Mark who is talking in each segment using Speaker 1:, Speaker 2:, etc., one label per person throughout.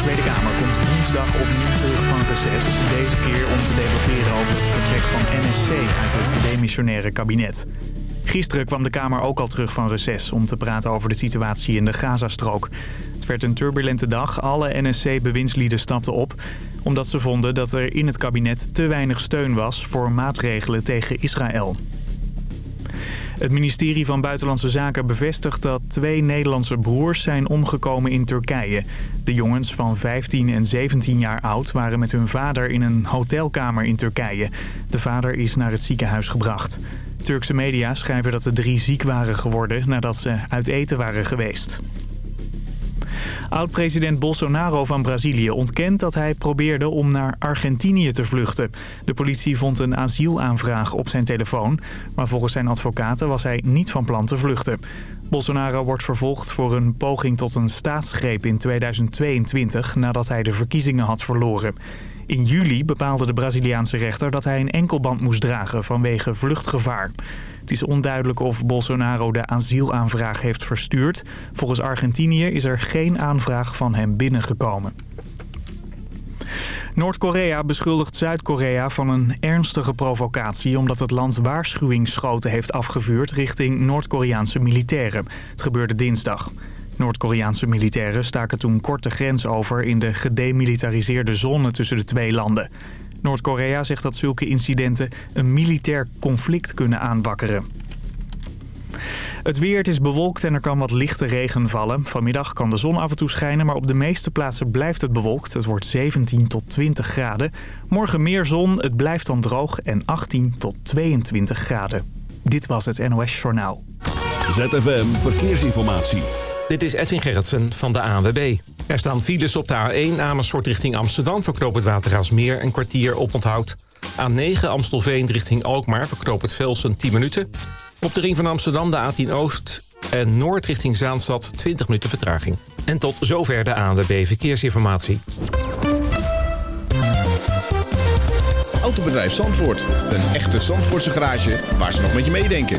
Speaker 1: Tweede Kamer komt woensdag opnieuw terug van reces. Deze keer om te debatteren over het vertrek van NSC uit het demissionaire kabinet. Gisteren kwam de Kamer ook al terug van reces om te praten over de situatie in de Gazastrook. Het werd een turbulente dag. Alle NSC-bewindslieden stapten op omdat ze vonden dat er in het kabinet te weinig steun was voor maatregelen tegen Israël. Het ministerie van Buitenlandse Zaken bevestigt dat twee Nederlandse broers zijn omgekomen in Turkije. De jongens van 15 en 17 jaar oud waren met hun vader in een hotelkamer in Turkije. De vader is naar het ziekenhuis gebracht. Turkse media schrijven dat de drie ziek waren geworden nadat ze uit eten waren geweest. Oud-president Bolsonaro van Brazilië ontkent dat hij probeerde om naar Argentinië te vluchten. De politie vond een asielaanvraag op zijn telefoon, maar volgens zijn advocaten was hij niet van plan te vluchten. Bolsonaro wordt vervolgd voor een poging tot een staatsgreep in 2022 nadat hij de verkiezingen had verloren. In juli bepaalde de Braziliaanse rechter dat hij een enkelband moest dragen vanwege vluchtgevaar. Het is onduidelijk of Bolsonaro de asielaanvraag heeft verstuurd. Volgens Argentinië is er geen aanvraag van hem binnengekomen. Noord-Korea beschuldigt Zuid-Korea van een ernstige provocatie... omdat het land waarschuwingsschoten heeft afgevuurd richting Noord-Koreaanse militairen. Het gebeurde dinsdag. Noord-Koreaanse militairen staken toen kort de grens over... in de gedemilitariseerde zone tussen de twee landen. Noord-Korea zegt dat zulke incidenten een militair conflict kunnen aanwakkeren. Het weer, het is bewolkt en er kan wat lichte regen vallen. Vanmiddag kan de zon af en toe schijnen, maar op de meeste plaatsen blijft het bewolkt. Het wordt 17 tot 20 graden. Morgen meer zon, het blijft dan droog en 18 tot 22 graden. Dit was het NOS Journaal.
Speaker 2: ZFM Verkeersinformatie.
Speaker 3: Dit is Edwin Gerritsen van de ANWB. Er staan files op de A1 Amersfoort richting Amsterdam... verknoop het Watergaasmeer een kwartier op onthoud. A9 Amstelveen richting Alkmaar verknoop het Velsen 10 minuten. Op de ring van Amsterdam de A10 Oost en Noord richting Zaanstad 20 minuten vertraging. En tot zover de ANWB Verkeersinformatie.
Speaker 4: Autobedrijf Zandvoort. Een echte Zandvoortse garage waar ze nog met je meedenken.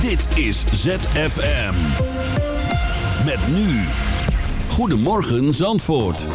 Speaker 2: Dit is ZFM. Met nu. Goedemorgen Zandvoort.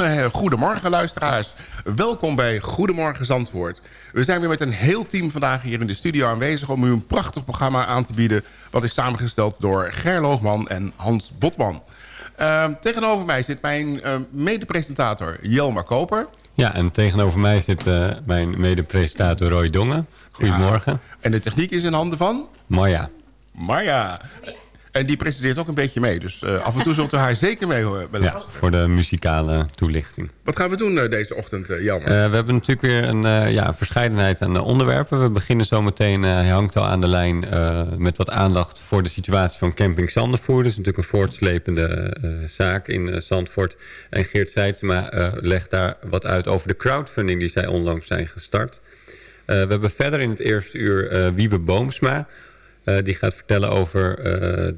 Speaker 5: Eh, goedemorgen luisteraars. Welkom bij Goedemorgen Zandvoort. We zijn weer met een heel team vandaag hier in de studio aanwezig... om u een prachtig programma aan te bieden... wat is samengesteld door Ger Loogman en Hans Botman. Uh, tegenover mij zit mijn uh, mede-presentator Jelmar Koper.
Speaker 6: Ja, en tegenover mij zit uh, mijn mede-presentator Roy Dongen. Goedemorgen.
Speaker 5: Ja, en de techniek is in handen van?
Speaker 6: Marja.
Speaker 5: Marja. En die presenteert ook een beetje mee. Dus uh, af en toe zult u haar zeker mee willen
Speaker 6: Ja, voor de muzikale toelichting.
Speaker 5: Wat gaan we doen uh, deze ochtend, uh, Jelmer?
Speaker 6: we hebben natuurlijk weer een ja, verscheidenheid aan onderwerpen. We beginnen zometeen, hij hangt al aan de lijn... met wat aandacht voor de situatie van camping Zandervoer. Dat is natuurlijk een voortslepende zaak in Zandvoort. En Geert Seidsma legt daar wat uit over de crowdfunding... die zij onlangs zijn gestart. we hebben verder in het eerste uur Wiebe Boomsma... die gaat vertellen over uh,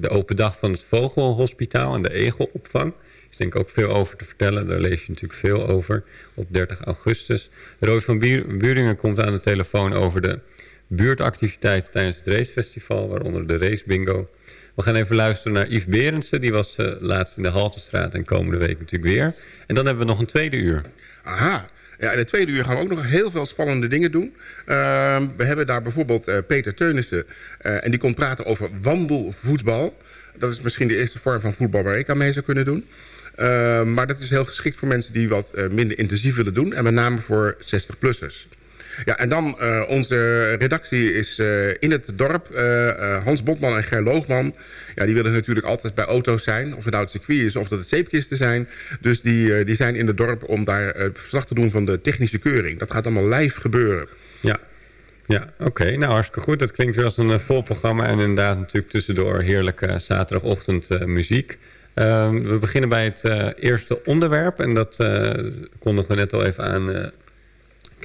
Speaker 6: de open dag van het Vogelhospitaal en de Egelopvang. Er is denk ik ook veel over te vertellen. Daar lees je natuurlijk veel over op 30 augustus. Roy van Buringen komt aan de telefoon over de buurtactiviteiten tijdens het racefestival, waaronder de race bingo. We gaan even luisteren naar Yves Berendsen. Die was uh, laatst in de Haltestraat en komende week natuurlijk weer. En dan hebben we nog een tweede uur.
Speaker 5: Aha, ja, in het tweede uur gaan we ook nog heel veel spannende dingen doen. Uh, we hebben daar bijvoorbeeld uh, Peter Teunissen. Uh, en die komt praten over wandelvoetbal. Dat is misschien de eerste vorm van voetbal waar ik aan mee zou kunnen doen. maar dat is heel geschikt voor mensen die wat minder intensief willen doen. En met name voor 60-plussers. Ja, en dan uh, onze redactie is uh, in het dorp. Uh, Hans Botman en Ger Loogman. Ja, die willen natuurlijk altijd bij auto's zijn. Of het nou het circuit is of dat het zeepkisten zijn. Dus die, die zijn in het dorp om daar verslag te doen van de technische keuring. Dat gaat allemaal live gebeuren.
Speaker 6: Ja, ja, oké. Nou, hartstikke goed. Dat klinkt weer als een vol programma. En inderdaad natuurlijk tussendoor heerlijke zaterdagochtend muziek. Ehm, we beginnen bij het eerste onderwerp. En dat kondigen we net al even aan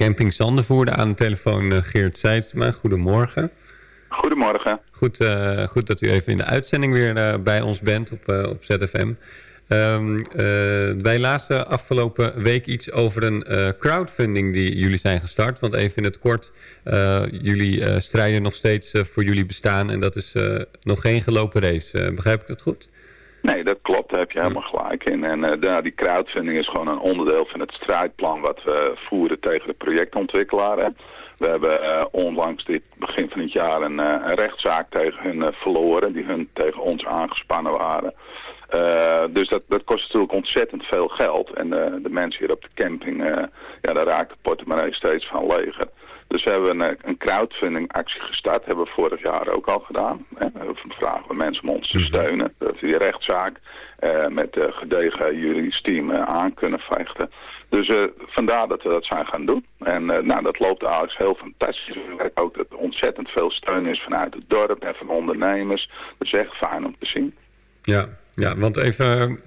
Speaker 6: Camping Zandervoerde aan de telefoon uh, Geert Seidsma. Goedemorgen.
Speaker 7: Goedemorgen.
Speaker 6: Goed, uh, goed dat u even in de uitzending weer uh, bij ons bent op, op ZFM. Um, wij lazen afgelopen week iets over een crowdfunding die jullie zijn gestart. Want even in het kort, jullie strijden nog steeds voor jullie bestaan. En dat is nog geen gelopen race. begrijp ik dat goed?
Speaker 7: Nee, dat klopt. Daar heb je helemaal gelijk in. En uh, die crowdfunding is gewoon een onderdeel van het strijdplan wat we voeren tegen de projectontwikkelaar. We hebben uh, onlangs dit begin van het jaar een, uh, een rechtszaak tegen hun verloren, die hun tegen ons aangespannen waren. dus dat, dat kost natuurlijk ontzettend veel geld. En de mensen hier op de camping, ja, daar raakt de portemonnee steeds van leger. Dus we hebben een, een crowdfunding actie gestart. Hebben we vorig jaar ook al gedaan. Hè. We vragen we mensen om ons te steunen. Dat we die rechtszaak uh, met uh, gedegen juridisch team uh, aan kunnen vechten. Dus vandaar dat we dat zijn gaan doen. En nou, dat loopt eigenlijk heel fantastisch. We merken ook dat er ontzettend veel steun is vanuit het dorp en van ondernemers. Dat is echt fijn om te zien.
Speaker 6: Ja, ja want even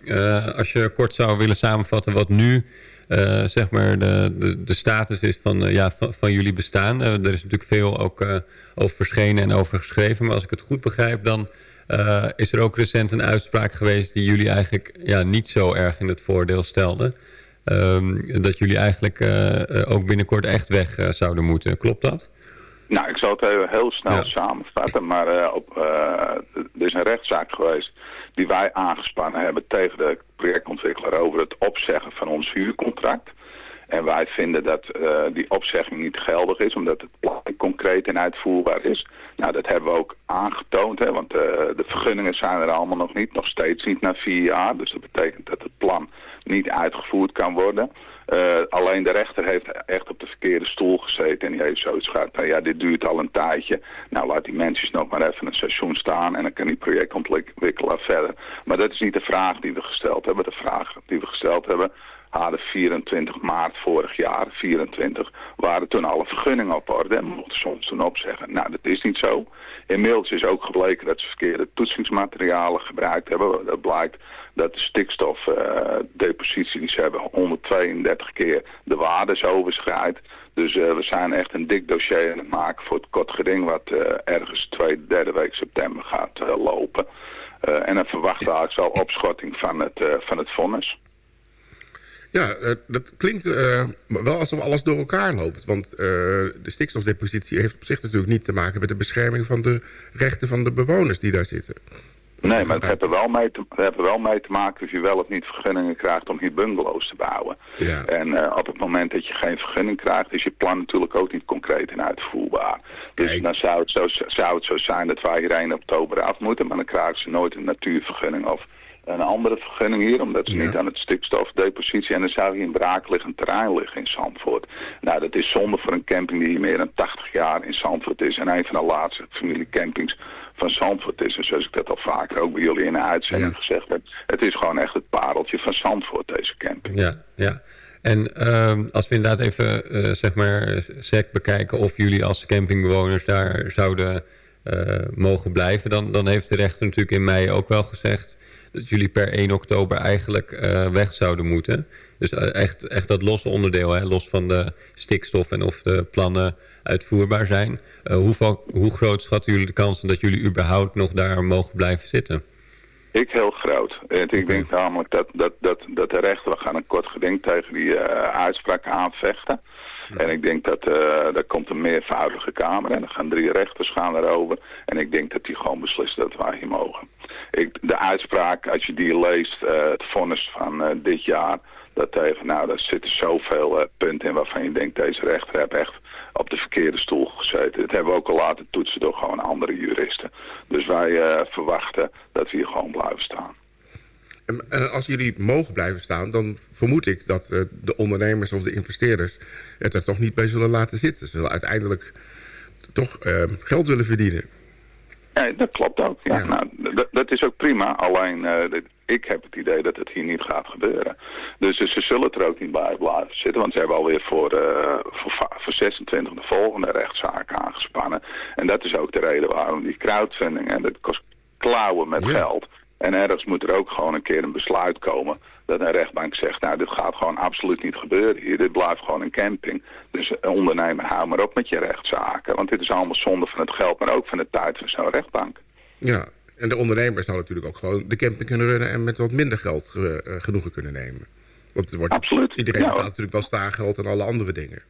Speaker 6: als je kort zou willen samenvatten wat nu uh, zeg maar de, de, status is van, uh, ja, van, jullie bestaan. Uh, er is natuurlijk veel ook over verschenen en over geschreven. Maar als ik het goed begrijp, dan is er ook recent een uitspraak geweest... die jullie eigenlijk ja, niet zo erg in het voordeel stelde. Um, dat jullie eigenlijk ook binnenkort echt weg zouden moeten. Klopt dat?
Speaker 7: Nou, ik zal het heel, heel snel ja. samenvatten. Maar op, er is een rechtszaak geweest die wij aangespannen hebben tegen de projectontwikkelaar over het opzeggen van ons huurcontract. En wij vinden dat uh, die opzegging niet geldig is, omdat het plan concreet en uitvoerbaar is. Nou, dat hebben we ook aangetoond, hè, want uh, de vergunningen zijn er allemaal nog niet, nog steeds niet na vier jaar. Dus dat betekent dat het plan niet uitgevoerd kan worden. Uh, alleen de rechter heeft echt op de verkeerde stoel gezeten en die heeft zoiets gehad. Nou ja, dit duurt al een tijdje. Nou, laat die mensen nog maar even een seizoen staan en dan kan die projectontwikkelaar verder. Maar dat is niet de vraag die we gesteld hebben. De vraag die we gesteld hebben hadden 24 maart vorig jaar, 24, waren toen alle vergunningen op orde en mochten soms toen opzeggen. Nou, dat is niet zo. Inmiddels is ook gebleken dat ze verkeerde toetsingsmaterialen gebruikt hebben. Dat blijkt dat de stikstofdepositie die ze hebben 132 keer de waarde is overschrijd. Dus uh, we zijn echt een dik dossier aan het maken voor het kort geding wat uh, ergens tweede, derde week september gaat lopen. en dan verwachten we zal opschotting van het, van het vonnis.
Speaker 5: Ja, uh, dat klinkt uh, wel alsof alles door elkaar loopt. Want uh, de stikstofdepositie heeft op zich natuurlijk niet te maken... met de bescherming van de rechten van de bewoners die daar zitten.
Speaker 7: Nee, maar het heeft, er wel mee te, het heeft er wel mee te maken of je wel of niet vergunningen krijgt om hier bungalows te bouwen.
Speaker 5: Ja.
Speaker 7: En eh, op het moment dat je geen vergunning krijgt, is je plan natuurlijk ook niet concreet en uitvoerbaar. Dus dan zou het, zo, zou het zo zijn dat wij hier 1 oktober af moeten, maar dan krijgen ze nooit een natuurvergunning of een andere vergunning hier, omdat ze
Speaker 5: Ja.
Speaker 7: niet aan het stikstofdepositie. En dan zou hier een braakliggend terrein liggen in Zandvoort. Nou, dat is zonde voor een camping die meer dan 80 jaar in Zandvoort is. En een van de laatste familiecampings van Zandvoort is. En zoals ik dat al vaker ook bij jullie in de uitzending
Speaker 5: Ja.
Speaker 7: gezegd heb. Het is gewoon echt het pareltje van Zandvoort, deze camping.
Speaker 6: Ja, ja. En ehm, als we inderdaad even, eh, zeg maar, sec bekijken of jullie als campingbewoners daar zouden eh, mogen blijven, dan, dan heeft de rechter natuurlijk in mei ook wel gezegd dat jullie per 1 oktober eigenlijk eh, weg zouden moeten. Dus eh, echt, echt dat losse onderdeel, hè, los van de stikstof en of de plannen uitvoerbaar zijn. Eh, hoe groot schatten jullie de kansen dat jullie überhaupt nog daar mogen blijven zitten?
Speaker 7: Ik heel groot. En ik denk namelijk dat, dat, dat, dat de rechter, we gaan een kort geding tegen die eh, uitspraak aanvechten. En ik denk dat eh er komt een meervoudige kamer en er gaan drie rechters gaan erover. En ik denk dat die gewoon beslissen dat wij hier mogen. Ik, de uitspraak, als je die leest, eh, het vonnis van dit jaar, dat tegen, nou, daar zitten zoveel eh, punten in waarvan je denkt, deze rechter heeft echt op de verkeerde stoel gezeten. Dat hebben we ook al laten toetsen door gewoon andere juristen. Dus wij eh, verwachten dat we hier gewoon blijven staan.
Speaker 5: En, als jullie mogen blijven staan, dan vermoed ik dat eh, de ondernemers of de investeerders het er toch niet bij zullen laten zitten. Ze zullen uiteindelijk toch geld willen verdienen.
Speaker 7: Nee, dat klopt ook. Ja,
Speaker 5: Ja.
Speaker 7: Nou, dat- is ook prima. Alleen, eh, ik heb het idee dat het hier niet gaat gebeuren. Dus ze zullen er ook niet bij blijven zitten. Want ze hebben alweer voor, eh, voor, voor 26 de volgende rechtszaak aangespannen. En dat is ook de reden waarom die crowdfunding... en dat kost klauwen met
Speaker 5: Ja.
Speaker 7: geld. En ergens moet er ook gewoon een keer een besluit komen... dat een rechtbank zegt, nou, dit gaat gewoon absoluut niet gebeuren hier. Dit blijft gewoon een camping. Dus eh, ondernemer, hou maar op met je rechtszaken. Want dit is allemaal zonde van het geld, maar ook van de tijd van zo'n rechtbank.
Speaker 5: Ja, en de ondernemer zou natuurlijk ook gewoon de camping kunnen runnen... en met wat minder geld eh, eh, genoegen kunnen nemen. Want er wordt,
Speaker 7: Absoluut.
Speaker 5: iedereen betaalt natuurlijk wel staargeld en alle andere dingen.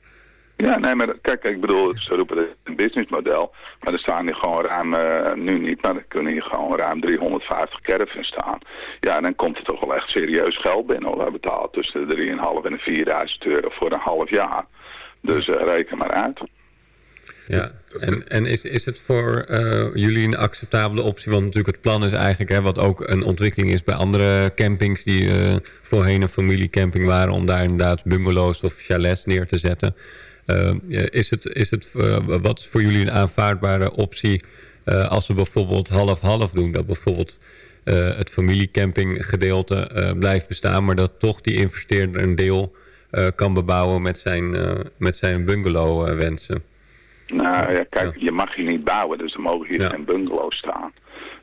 Speaker 7: Ja, nee, maar kijk, ik bedoel, ze roepen het een businessmodel. Maar er staan hier gewoon ruim, eh, nu niet, maar er kunnen hier gewoon ruim 350 caravans staan. Ja, en dan komt er toch wel echt serieus geld binnen. Want wij betalen tussen de 3.500 en de 4.000 euro voor een half jaar. Dus eh, reken maar uit.
Speaker 6: Ja, en, en is, is het voor eh, jullie een acceptabele optie? Want natuurlijk het plan is eigenlijk, hè, wat ook een ontwikkeling is bij andere campings... die eh, voorheen een familiecamping waren... om daar inderdaad bungalows of chalets neer te zetten. Eh, is het, is het, eh, wat is voor jullie een aanvaardbare optie... eh, als we bijvoorbeeld half-half doen? Dat bijvoorbeeld eh, het familiecampinggedeelte eh, blijft bestaan... maar dat toch die investeerder een deel eh, kan bebouwen met zijn, eh, met zijn bungalow eh, wensen.
Speaker 7: Nou ja, kijk, je mag hier niet bouwen, dus er mogen hier
Speaker 6: Ja.
Speaker 7: geen bungalows staan.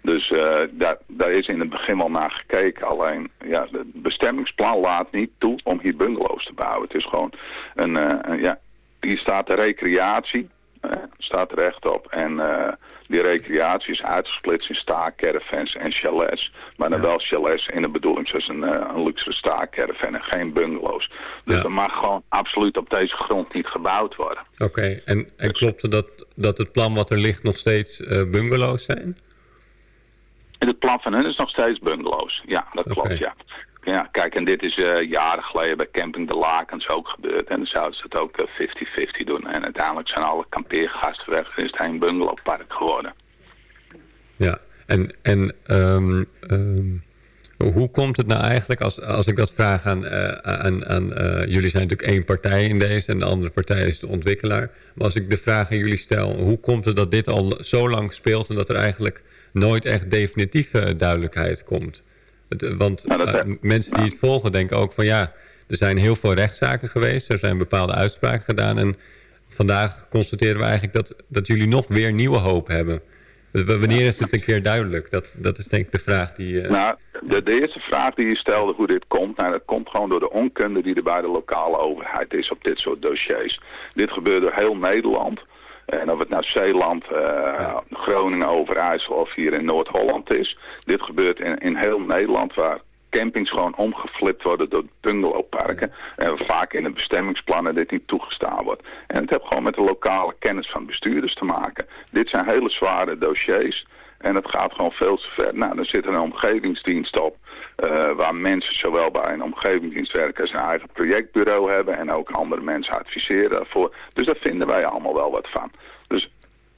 Speaker 7: Dus eh, daar, daar is in het begin wel naar gekeken. Alleen, ja, het bestemmingsplan laat niet toe om hier bungalows te bouwen. Het is gewoon een, eh, een- ja, hier staat de recreatie, eh, staat er echt op. En eh, die recreatie is uitgesplitst in staakcaravans en chalets. Maar dan wel chalets in de bedoeling zoals een, een luxe staakcaravan en geen bungalows. Dus
Speaker 6: Ja.
Speaker 7: er mag gewoon absoluut op deze grond niet gebouwd worden.
Speaker 6: Oké, en, en klopt het dat, dat het plan wat er ligt nog steeds eh, bungalows zijn?
Speaker 7: En het plan van hen is nog steeds bungalows. Ja, dat klopt, ja. Ja, kijk, en dit is eh, jaren geleden bij Camping de Lakens ook gebeurd. En dan zouden ze het ook eh, 50-50 doen. En uiteindelijk zijn alle kampeergasten weg en is het een bungalowpark geworden.
Speaker 6: Ja, en, en ehm, ehm, hoe komt het nou eigenlijk, als, als ik dat vraag aan, eh, aan, aan eh, jullie zijn natuurlijk één partij in deze en de andere partij is de ontwikkelaar. Maar als ik de vraag aan jullie stel, hoe komt het dat dit al zo lang speelt en dat er eigenlijk nooit echt definitieve duidelijkheid komt? Het, eh, want
Speaker 7: Nou, dat-
Speaker 6: eh, mensen die het volgen denken ook van ja, er zijn heel veel rechtszaken geweest, er zijn bepaalde uitspraken gedaan en vandaag constateren we eigenlijk dat, dat jullie nog weer nieuwe hoop hebben. Wanneer is het een keer duidelijk? Dat, dat is denk ik de vraag die... eh,
Speaker 7: Nou, de, de eerste vraag die je stelde hoe dit komt, nou, dat komt gewoon door de onkunde die er bij de lokale overheid is op dit soort dossiers. Dit gebeurt door heel Nederland. En of het nou Zeeland, eh, Groningen, Overijssel of hier in Noord-Holland is. Dit gebeurt in, in heel Nederland waar campings gewoon omgeflipt worden door bungalowparken. En vaak in de bestemmingsplannen dit niet toegestaan wordt. En het heeft gewoon met de lokale kennis van bestuurders te maken. Dit zijn hele zware dossiers. En het gaat gewoon veel te ver. Nou, dan zit er een omgevingsdienst op. eh, waar mensen zowel bij een omgevingsdienst werken als een eigen projectbureau hebben. En ook andere mensen adviseren daarvoor. Dus daar vinden wij allemaal wel wat van. Dus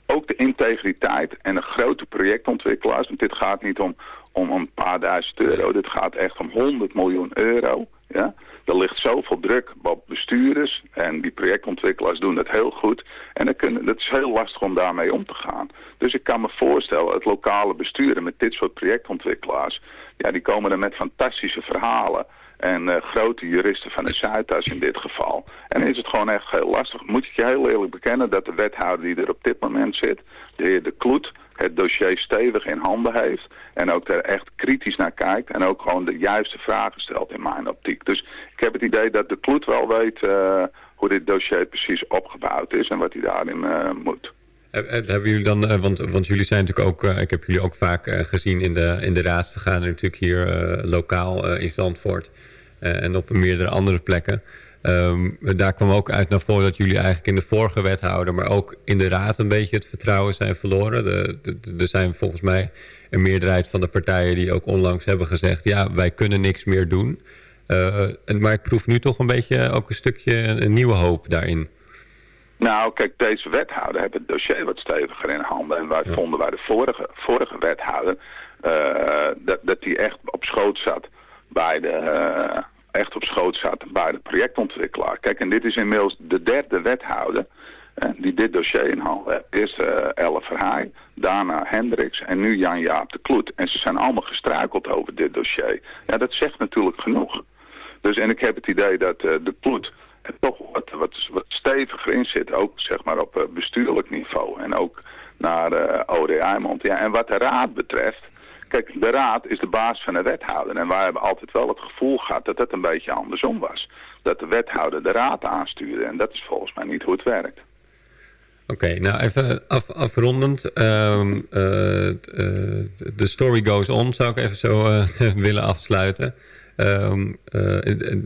Speaker 7: ook de integriteit en de grote projectontwikkelaars. Want dit gaat niet om, om een paar duizend euro. Dit gaat echt om 100 miljoen euro. Ja? Er ligt zoveel druk op bestuurders. En die projectontwikkelaars doen dat heel goed. En dan kunnen, is heel lastig om daarmee om te gaan. Dus ik kan me voorstellen, het lokale besturen met dit soort projectontwikkelaars. Ja, die komen er met fantastische verhalen. En eh, grote juristen van de Zuidas in dit geval. En is het gewoon echt heel lastig. Moet ik je heel eerlijk bekennen dat de wethouder die er op dit moment zit, de heer De Kloet, het dossier stevig in handen heeft. En ook er echt kritisch naar kijkt. En ook gewoon de juiste vragen stelt in mijn optiek. Dus ik heb het idee dat De Kloet wel weet eh, hoe dit dossier precies opgebouwd is en wat hij daarin eh, moet.
Speaker 6: Heb- Hebben jullie dan, eh, want, want jullie zijn natuurlijk ook, eh, ik heb jullie ook vaak eh, gezien in de, in de raadsvergadering natuurlijk hier eh, lokaal eh, in Zandvoort eh, en op meerdere andere plekken. Ehm, daar kwam ook uit naar voren dat jullie eigenlijk in de vorige wethouder, maar ook in de raad een beetje het vertrouwen zijn verloren. Er zijn volgens mij een meerderheid van de partijen die ook onlangs hebben gezegd, ja, wij kunnen niks meer doen. Eh, maar ik proef nu toch een beetje ook een stukje een nieuwe hoop daarin.
Speaker 7: Nou, kijk, deze wethouder heeft het dossier wat steviger in handen. En wij vonden bij de vorige, vorige wethouder eh, dat, dat die echt op schoot zat bij de, eh, echt op schoot zat bij de projectontwikkelaar. Kijk, en dit is inmiddels de derde wethouder eh, die dit dossier in handen heeft. Eerst eh Elle Verhaai, daarna Hendricks en nu Jan-Jaap de Kloet. En ze zijn allemaal gestruikeld over dit dossier. Ja, dat zegt natuurlijk genoeg. Dus en ik heb het idee dat eh, de Kloet er toch wat, wat, steviger in zit. Ook zeg maar op bestuurlijk niveau. En ook naar eh OD Eimond. Ja, en wat de raad betreft. Kijk, de raad is de baas van de wethouder. En wij hebben altijd wel het gevoel gehad dat het een beetje andersom was. Dat de wethouder de raad aanstuurde. En dat is volgens mij niet hoe het werkt.
Speaker 6: Oké, nou even af, afrondend. Ehm, eh, eh, De story goes on, zou ik even zo eh, willen afsluiten. Ehm, eh,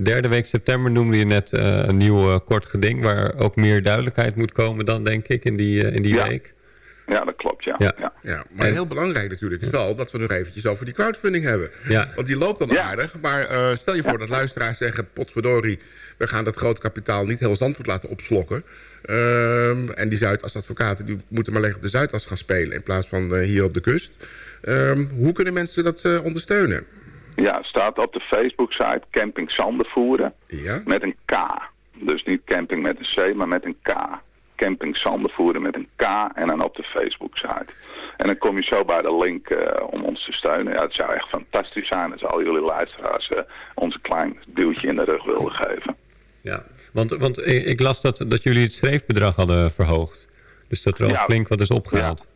Speaker 6: derde week september noemde je net een nieuw kort geding... waar ook meer duidelijkheid moet komen dan, denk ik, in die, in die
Speaker 7: Ja.
Speaker 6: week.
Speaker 7: Ja, dat klopt, ja.
Speaker 6: Ja.
Speaker 7: ja.
Speaker 5: Ja, maar
Speaker 6: En-
Speaker 5: heel belangrijk natuurlijk is wel dat we nog eventjes over die crowdfunding hebben.
Speaker 6: Ja.
Speaker 5: Want die loopt dan
Speaker 7: Ja.
Speaker 5: aardig. Maar eh, stel je voor dat luisteraars zeggen... potverdorie, we gaan dat groot kapitaal niet heel Zandvoort laten opslokken. Ehm, en die Zuidas-advocaten die moeten maar liggen op de Zuidas gaan spelen... in plaats van eh, hier op de kust. Ehm, hoe kunnen mensen dat eh, ondersteunen?
Speaker 7: Ja, het staat op de Facebook-site Camping Zandervoeren.
Speaker 5: Ja?
Speaker 7: Met een K. Dus niet camping met een C, maar met een K. Camping Zandervoeren met een K en dan op de Facebook-site. En dan kom je zo bij de link eh, om ons te steunen. Ja, het zou echt fantastisch zijn als al jullie luisteraars eh, ons een klein duwtje in de rug wilden geven.
Speaker 6: Ja. Want, want ik las dat, dat jullie het streefbedrag hadden verhoogd. Dus dat er al
Speaker 7: Ja.
Speaker 6: flink wat is opgehaald.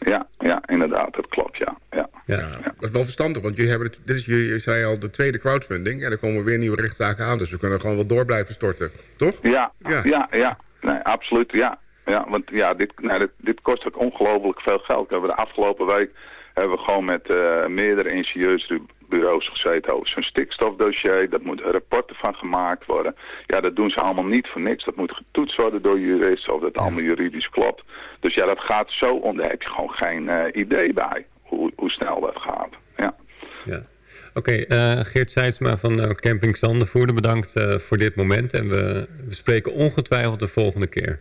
Speaker 7: Ja, ja, inderdaad, dat klopt, ja. ja.
Speaker 6: Ja.
Speaker 5: Ja, dat is wel verstandig, want jullie hebben het, dit is, jullie zei al de tweede crowdfunding... en er komen weer nieuwe rechtszaken aan... dus we kunnen gewoon wel door blijven storten, toch?
Speaker 7: Ja,
Speaker 5: Ja.
Speaker 7: ja, ja. Nee, absoluut, ja. Ja, want ja, dit, nee, dit, dit kost ook ongelooflijk veel geld. We hebben de afgelopen week hebben we gewoon met eh, meerdere ingenieursbureaus gezeten over zo'n stikstofdossier. Dat moet rapporten van gemaakt worden. Ja, dat doen ze allemaal niet voor niks. Dat moet getoetst worden door juristen of dat allemaal juridisch klopt. Dus ja, dat gaat zo om. Daar heb je gewoon geen eh, idee bij hoe, hoe snel dat gaat. Ja.
Speaker 6: Ja. Oké, eh, Geert Seidsma van eh, Camping Zandervoerder, bedankt eh, voor dit moment. En we, we spreken ongetwijfeld de volgende keer.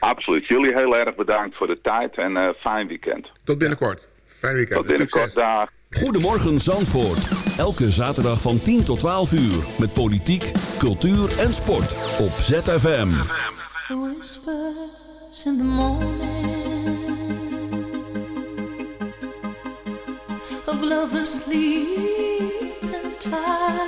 Speaker 7: Absoluut. Jullie heel erg bedankt voor de tijd en eh, fijn weekend.
Speaker 5: Tot binnenkort. Fijn weekend.
Speaker 7: Tot binnenkort. Dag.
Speaker 2: Goedemorgen Zandvoort. Elke zaterdag van 10 tot 12 uur. Met politiek, cultuur en sport. Op ZFM.
Speaker 8: The whispers in the morning of lovers sleeping
Speaker 5: 啊。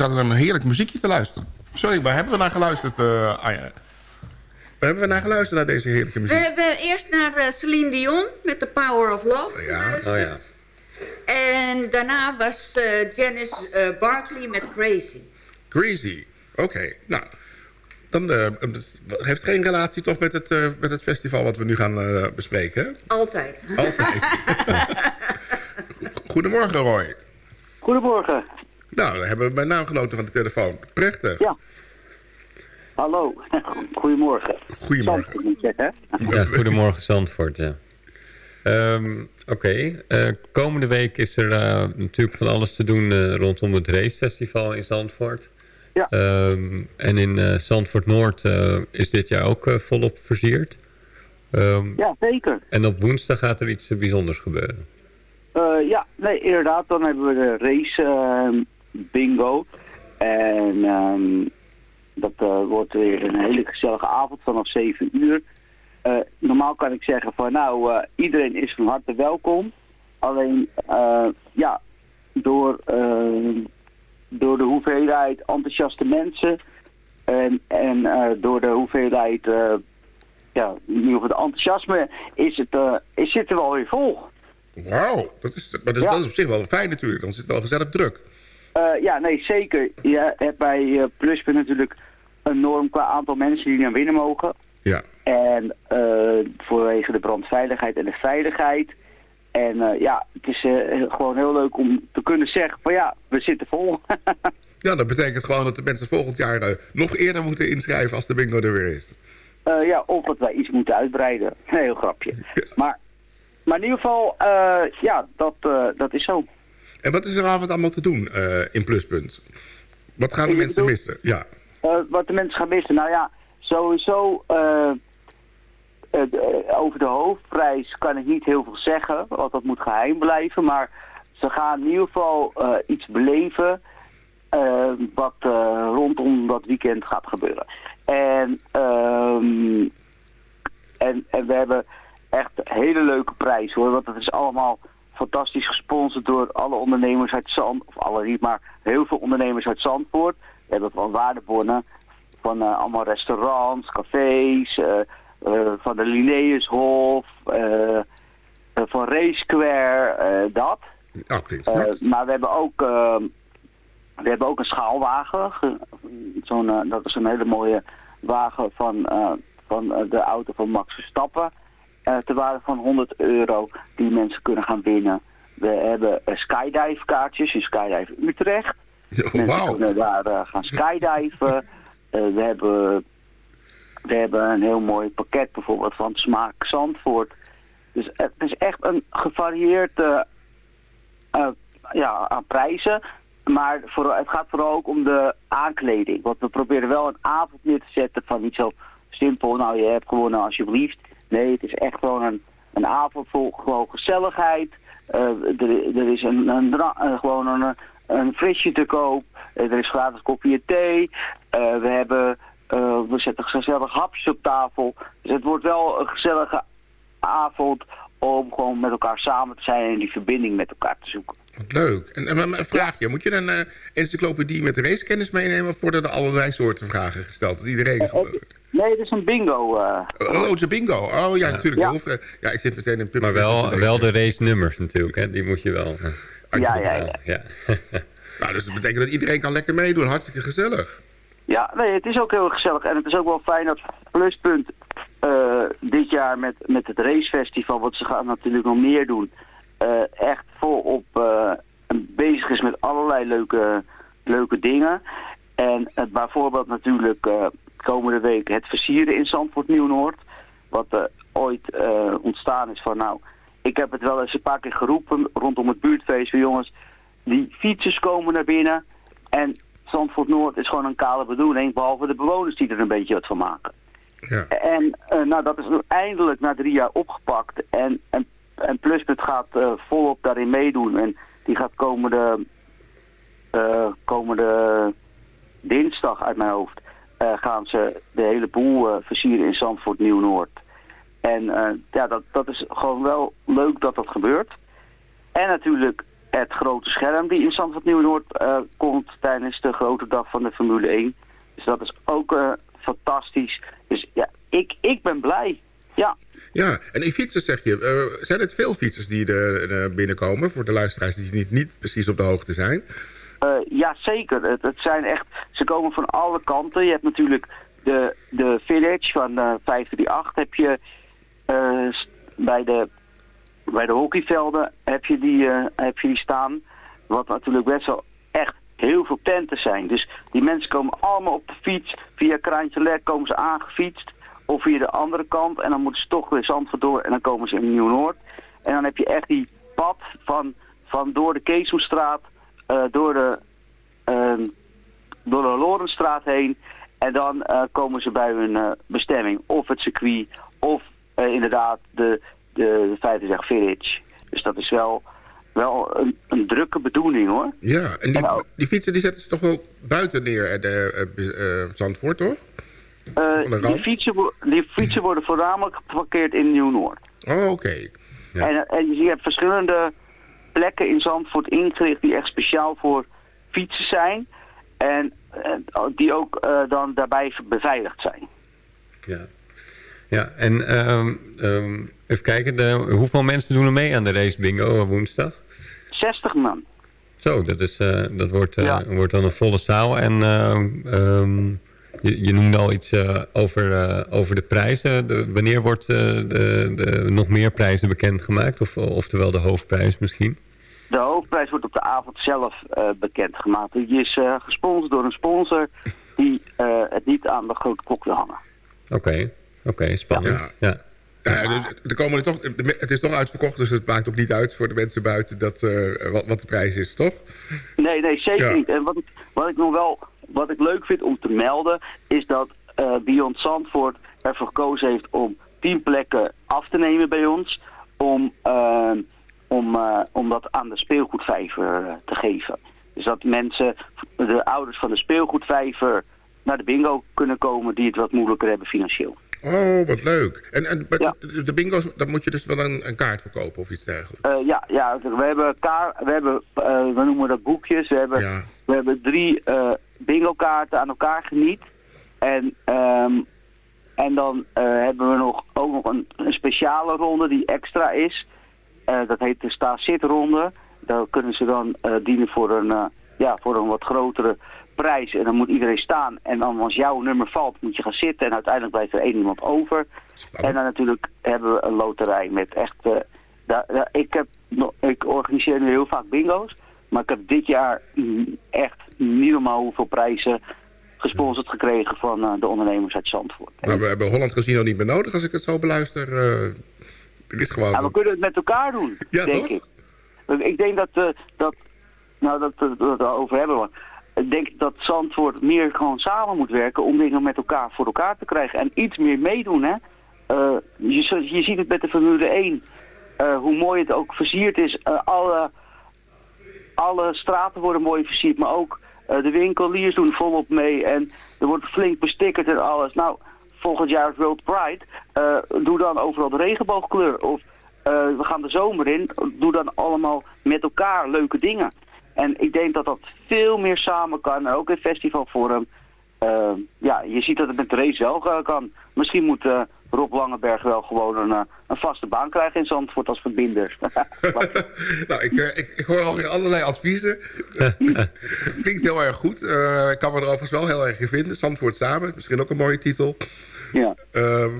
Speaker 5: Er staat een heerlijk muziekje te luisteren. Sorry, waar hebben we naar geluisterd, eh Anja? Waar hebben we naar geluisterd, naar deze heerlijke
Speaker 9: We
Speaker 5: muziek?
Speaker 9: hebben eerst naar eh, Celine Dion met The Power of Love.
Speaker 5: Ja.
Speaker 9: geluisterd.
Speaker 6: Oh ja.
Speaker 9: En daarna was eh, Janice Barkley met Crazy.
Speaker 5: Greasy. Oké, nou. Dan het heeft geen relatie toch met het, met het festival wat we nu gaan bespreken?
Speaker 9: Altijd.
Speaker 5: Altijd. Goedemorgen, Roy.
Speaker 10: Goedemorgen.
Speaker 5: Nou, dan hebben we mijn naamgenoten van de telefoon. Prachtig.
Speaker 10: Ja. Hallo. Goedemorgen.
Speaker 5: Goedemorgen.
Speaker 10: Zandvoort, hè?
Speaker 6: Ja, goedemorgen Zandvoort, ja. Ehm, Oké, eh, komende week is er eh, natuurlijk van alles te doen eh, rondom het racefestival in Zandvoort.
Speaker 10: Ja.
Speaker 6: Ehm, en in eh, Zandvoort Noord eh, is dit jaar ook volop versierd. Ehm,
Speaker 10: Ja, zeker.
Speaker 6: En op woensdag gaat er iets bijzonders gebeuren.
Speaker 10: Eh, ja, nee, inderdaad. Dan hebben we de race ehm, bingo. En ehm, dat eh, wordt weer een hele gezellige avond vanaf 7 uur. Eh, normaal kan ik zeggen van nou, eh, iedereen is van harte welkom. Alleen, ja, door, ehm, door de hoeveelheid enthousiaste mensen en, en door de hoeveelheid, ja, in ieder geval de enthousiasme, is het, is, zit er wel weer vol.
Speaker 5: Wauw, dat is, maar dat, is,
Speaker 10: Ja.
Speaker 5: dat is op zich wel fijn natuurlijk. Dan zit het wel gezellig druk.
Speaker 10: Eh, ja, nee, zeker. Je hebt bij eh, Pluspunt natuurlijk een norm qua aantal mensen die naar binnen mogen.
Speaker 5: Ja.
Speaker 10: En eh vanwege de brandveiligheid en de veiligheid. En ja, het is gewoon heel leuk om te kunnen zeggen van ja, we zitten vol.
Speaker 5: Ja, dat betekent gewoon dat de mensen volgend jaar nog eerder moeten inschrijven als de bingo er weer is.
Speaker 10: Ja, of dat wij iets moeten uitbreiden. Nee, heel grapje. Maar, maar in ieder geval, ja, dat, dat is zo.
Speaker 5: En wat is er avond allemaal te doen eh, in Pluspunt? Wat gaan de mensen missen? Ja.
Speaker 10: Eh, wat de mensen gaan missen. Nou ja, sowieso eh, over de hoofdprijs kan ik niet heel veel zeggen, want dat moet geheim blijven. Maar ze gaan in ieder geval iets beleven wat rondom dat weekend gaat gebeuren. En, ehm, en, en we hebben echt hele leuke prijs hoor, want het is allemaal fantastisch gesponsord door alle ondernemers uit Zand, of alle niet, maar heel veel ondernemers uit Zandvoort. We hebben van waardebonnen van eh, allemaal restaurants, cafés, eh, eh, van de Linnaeushof, van Race Square, dat. Maar we hebben ook, eh, we hebben ook een schaalwagen. Zo'n, dat is een hele mooie wagen van, van de auto van Max Verstappen. Eh ter waarde van 100 euro die mensen kunnen gaan winnen. We hebben eh, skydive kaartjes in Skydive Utrecht.
Speaker 5: Oh,
Speaker 10: Mensen kunnen daar eh, gaan skydiven. We, hebben, we hebben een heel mooi pakket bijvoorbeeld van Smaak Zandvoort. Dus het is echt een gevarieerd ja, aan prijzen. Maar vooral, het gaat vooral ook om de aankleding. Want we proberen wel een avond neer te zetten van niet zo simpel. Nou, je hebt gewonnen alsjeblieft. Nee, het is echt gewoon een, een avond vol gewoon gezelligheid. Eh, er, er is een, een, eh, gewoon een, een frisje te koop. Eh, er is gratis en thee. We hebben... we zetten gezellig hapjes op tafel. Dus het wordt wel een gezellige avond om gewoon met elkaar samen te zijn en die verbinding met elkaar te zoeken.
Speaker 5: Wat leuk. En, en een vraagje. Moet je een eh, encyclopedie met racekennis meenemen... of worden er allerlei soorten vragen gesteld? Dat iedereen...
Speaker 10: Eh, Nee, het is een bingo. eh.
Speaker 5: Oh, het is een bingo. Oh ja, natuurlijk.
Speaker 10: Ja.
Speaker 5: Veel- Ja, ik zit meteen in
Speaker 6: Maar wel, wel de race nummers natuurlijk, hè? die moet je wel... eh,
Speaker 10: Ja, ja, ja.
Speaker 6: ja.
Speaker 5: Nou, dus dat betekent dat iedereen kan lekker meedoen. Hartstikke gezellig.
Speaker 10: Ja, nee, het is ook heel gezellig. En het is ook wel fijn dat Pluspunt eh, dit jaar met, met het racefestival, wat ze gaan natuurlijk nog meer doen, eh, echt volop eh, bezig is met allerlei leuke, leuke dingen. En eh, bijvoorbeeld natuurlijk eh, komende week het versieren in Zandvoort Nieuw-Noord. Wat eh, ooit eh, ontstaan is van nou, ik heb het wel eens een paar keer geroepen rondom het buurtfeest van jongens, die fietsers komen naar binnen en Zandvoort Noord is gewoon een kale bedoeling, behalve de bewoners die er een beetje wat van maken.
Speaker 5: Ja.
Speaker 10: En eh, nou, dat is nu eindelijk na drie jaar opgepakt. En, en, en Pluspunt gaat eh, volop daarin meedoen. En die gaat komende, eh, komende dinsdag uit mijn hoofd... eh, gaan ze de hele boel versieren in Zandvoort Nieuw-Noord. En ja, dat, dat is gewoon wel leuk dat dat gebeurt. En natuurlijk het grote scherm die in Zandvoort Nieuw-Noord komt tijdens de grote dag van de Formule 1. Dus dat is ook fantastisch. Dus ja, ik, ik ben blij. Ja.
Speaker 5: Ja, en in fietsers zeg je, eh, zijn het veel fietsers die er er binnenkomen... voor de luisteraars die niet, niet precies op de hoogte zijn?
Speaker 10: Eh, ja, zeker. Het, het zijn echt, ze komen van alle kanten. Je hebt natuurlijk de, de Village van eh 538. Heb je eh, bij, de, bij de hockeyvelden heb je, die, eh, heb je die staan. Wat natuurlijk best wel echt heel veel tenten zijn. Dus die mensen komen allemaal op de fiets. Via Kraantje Lek komen ze aangefietst. Of via de andere kant. En dan moeten ze toch weer Zandvoort door. En dan komen ze in Nieuw-Noord. En dan heb je echt die pad van, van door de Keesomstraat. eh, door de ehm, door de Lorenstraat heen. En dan eh, komen ze bij hun eh, bestemming. Of het circuit, of inderdaad de, de 50 Village. Dus dat is wel, wel een, een drukke bedoeling hoor.
Speaker 5: Ja, en die, die fietsen die zetten ze toch wel buiten neer, de, Zandvoort, toch?
Speaker 10: Eh, die, fietsen, die fietsen worden voornamelijk geparkeerd in Nieuw-Noord.
Speaker 5: Oh, oké.
Speaker 3: Ja.
Speaker 10: En, en je hebt verschillende plekken in Zandvoort ingericht die echt speciaal voor fietsen zijn. En die ook eh, dan daarbij beveiligd zijn.
Speaker 6: Ja, ja en ehm, ehm, even kijken, de, hoeveel mensen doen er mee aan de race bingo woensdag?
Speaker 10: 60 man.
Speaker 6: Zo, dat, is, eh, dat wordt,
Speaker 10: Ja.
Speaker 6: wordt dan een volle zaal. En ehm, je, je noemde al iets eh, over, eh, over de prijzen. De, wanneer wordt eh, de, de, nog meer prijzen bekendgemaakt? Of, oftewel de hoofdprijs misschien?
Speaker 10: De hoofdprijs wordt op de avond zelf eh, bekendgemaakt. Die is eh, gesponsord door een sponsor die eh, het niet aan de grote klok wil hangen.
Speaker 6: Oké, oké, spannend. Ja.
Speaker 5: Ja, dus er komen er toch, het is toch uitverkocht, dus het maakt ook niet uit voor de mensen buiten dat, eh, wat, wat de prijs is, toch?
Speaker 10: Nee, nee, zeker
Speaker 5: Ja.
Speaker 10: niet. En wat ik, wat ik nog wel, wat ik leuk vind om te melden, is dat eh Beyond Zandvoort ervoor gekozen heeft om tien plekken af te nemen bij ons. Om, eh, om, eh, om dat aan de speelgoedvijver te geven. Dus dat mensen, de ouders van de speelgoedvijver, naar de bingo kunnen komen die het wat moeilijker hebben financieel.
Speaker 5: Oh, wat leuk. En, en
Speaker 10: Ja.
Speaker 5: de, bingo's, daar moet je dus wel een, een kaart verkopen of iets dergelijks.
Speaker 10: Ja, ja, we hebben, kaar, we hebben we noemen dat boekjes. We hebben,
Speaker 5: Ja.
Speaker 10: We hebben drie eh bingo kaarten aan elkaar geniet. En, ehm, en dan eh, hebben we nog, ook nog een, een speciale ronde die extra is. Eh, dat heet de sta-zit-ronde. Daar kunnen ze dan dienen voor een, ja, voor een wat grotere prijs. En dan moet iedereen staan. En dan als jouw nummer valt, moet je gaan zitten. En uiteindelijk blijft er één iemand over. En dan natuurlijk hebben we een loterij met echt... ik, heb, ik organiseer nu heel vaak bingo's. Maar ik heb dit jaar mm, echt niet normaal hoeveel prijzen gesponsord gekregen van eh, de ondernemers uit Zandvoort.
Speaker 5: Maar we hebben Holland Casino niet meer nodig als ik het zo beluister. eh het is gewoon...
Speaker 10: Ja, we kunnen het met elkaar doen,
Speaker 5: Ja,
Speaker 10: denk
Speaker 5: toch?
Speaker 10: ik. Ik denk dat, eh, dat nou dat, dat, dat we het over hebben, maar ik denk dat Zandvoort meer gewoon samen moet werken om dingen met elkaar voor elkaar te krijgen. En iets meer meedoen, hè. Eh, je, je ziet het met de Formule 1, eh, hoe mooi het ook versierd is. Eh, alle, alle straten worden mooi versierd, maar ook eh, de winkeliers doen volop mee. En er wordt flink bestickerd en alles. Nou, volgend jaar World Pride. eh, doe dan overal de regenboogkleur. Of eh, we gaan de zomer in. Doe dan allemaal met elkaar leuke dingen. En ik denk dat dat veel meer samen kan. Ook in festivalvorm. Ja, je ziet dat het met de race wel kan. Misschien moet Rob Langenberg wel gewoon een, eh, een vaste baan krijgen in Zandvoort als verbinder.
Speaker 5: nou, ik, eh, ik, ik hoor alweer allerlei adviezen. Klinkt heel erg goed. Eh, ik kan me er overigens wel heel erg in vinden. Zandvoort samen, misschien ook een mooie titel.
Speaker 10: ja.
Speaker 5: Ehm,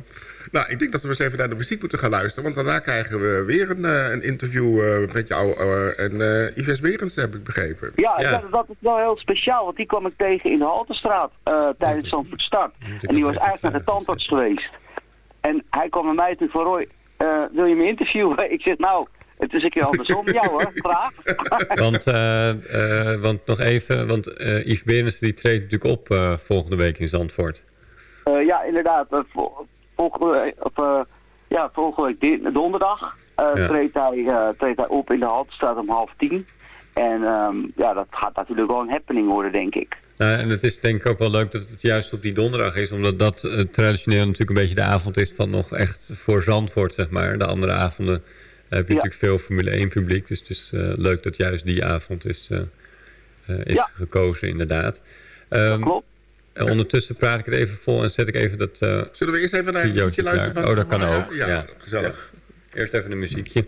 Speaker 5: nou, ik denk dat we eens even naar de muziek moeten gaan luisteren. Want daarna krijgen we weer een, eh, een interview eh, met jou eh, en eh Yves Berends, heb ik begrepen.
Speaker 10: Ja,
Speaker 6: Ja.
Speaker 10: Dat, dat is wel heel speciaal, want die kwam ik tegen in de Haltestraat eh, tijdens Zandvoort Start. En die was eigenlijk naar de tandarts geweest. En hij kwam naar mij toe van Roy, eh, wil je me interviewen? Ik zeg nou, het is een keer andersom. ja hoor, graag.
Speaker 6: Want, eh, eh, want nog even, want Yves Berens die treedt natuurlijk op volgende week in Zandvoort.
Speaker 10: Ja, inderdaad. vol- volgende, of, ja, volgende week donderdag
Speaker 6: Ja.
Speaker 10: treedt, hij, treedt hij op in de Haltestraat om half tien. En ehm, ja, dat gaat natuurlijk wel een happening worden, denk ik.
Speaker 11: Nou, en het is denk ik ook wel leuk dat het juist op die donderdag is. Omdat dat eh, traditioneel natuurlijk een beetje de avond is van nog echt voor Zandvoort, zeg maar. De andere avonden heb je
Speaker 10: Ja.
Speaker 11: natuurlijk veel Formule 1 publiek. Dus het is eh, leuk dat juist die avond is, eh, eh, is
Speaker 10: Ja.
Speaker 11: gekozen, inderdaad. Ehm,
Speaker 10: Klopt.
Speaker 11: en ondertussen praat ik het even vol en zet ik even dat eh
Speaker 5: Zullen we eerst even naar een muziekje luisteren? Van,
Speaker 11: Oh, dat kan ook.
Speaker 5: Ja,
Speaker 11: Ja.
Speaker 5: gezellig.
Speaker 11: Eerst even een muziekje.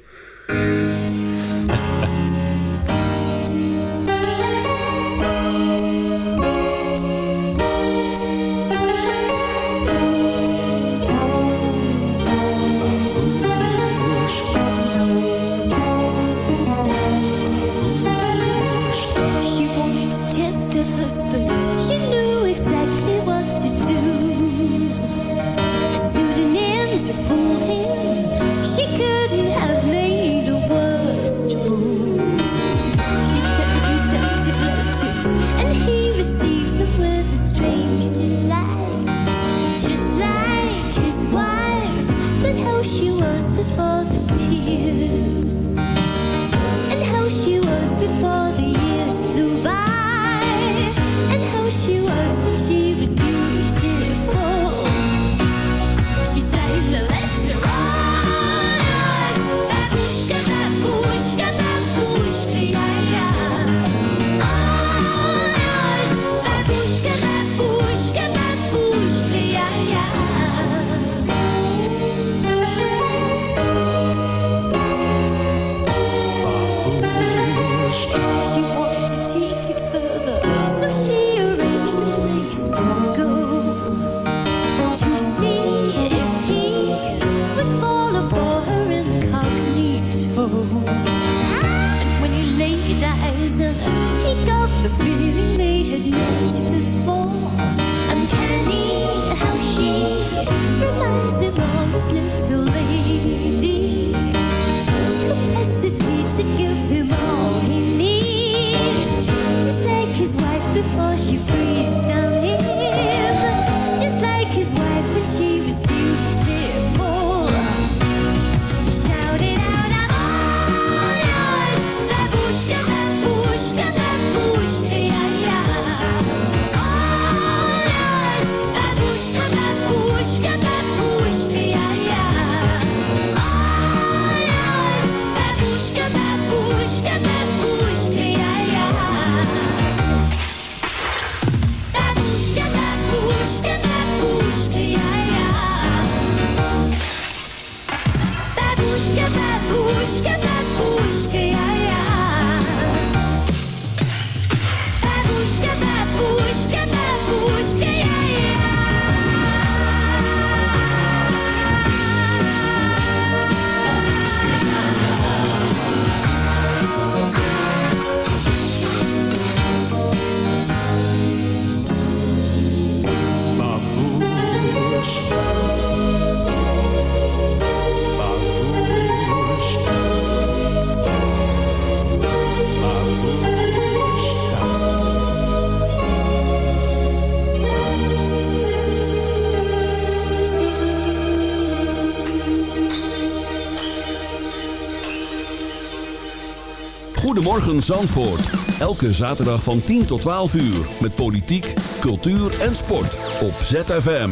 Speaker 2: Zandvoort. Elke zaterdag van 10 tot 12 uur. Met politiek, cultuur en sport. Op ZFM.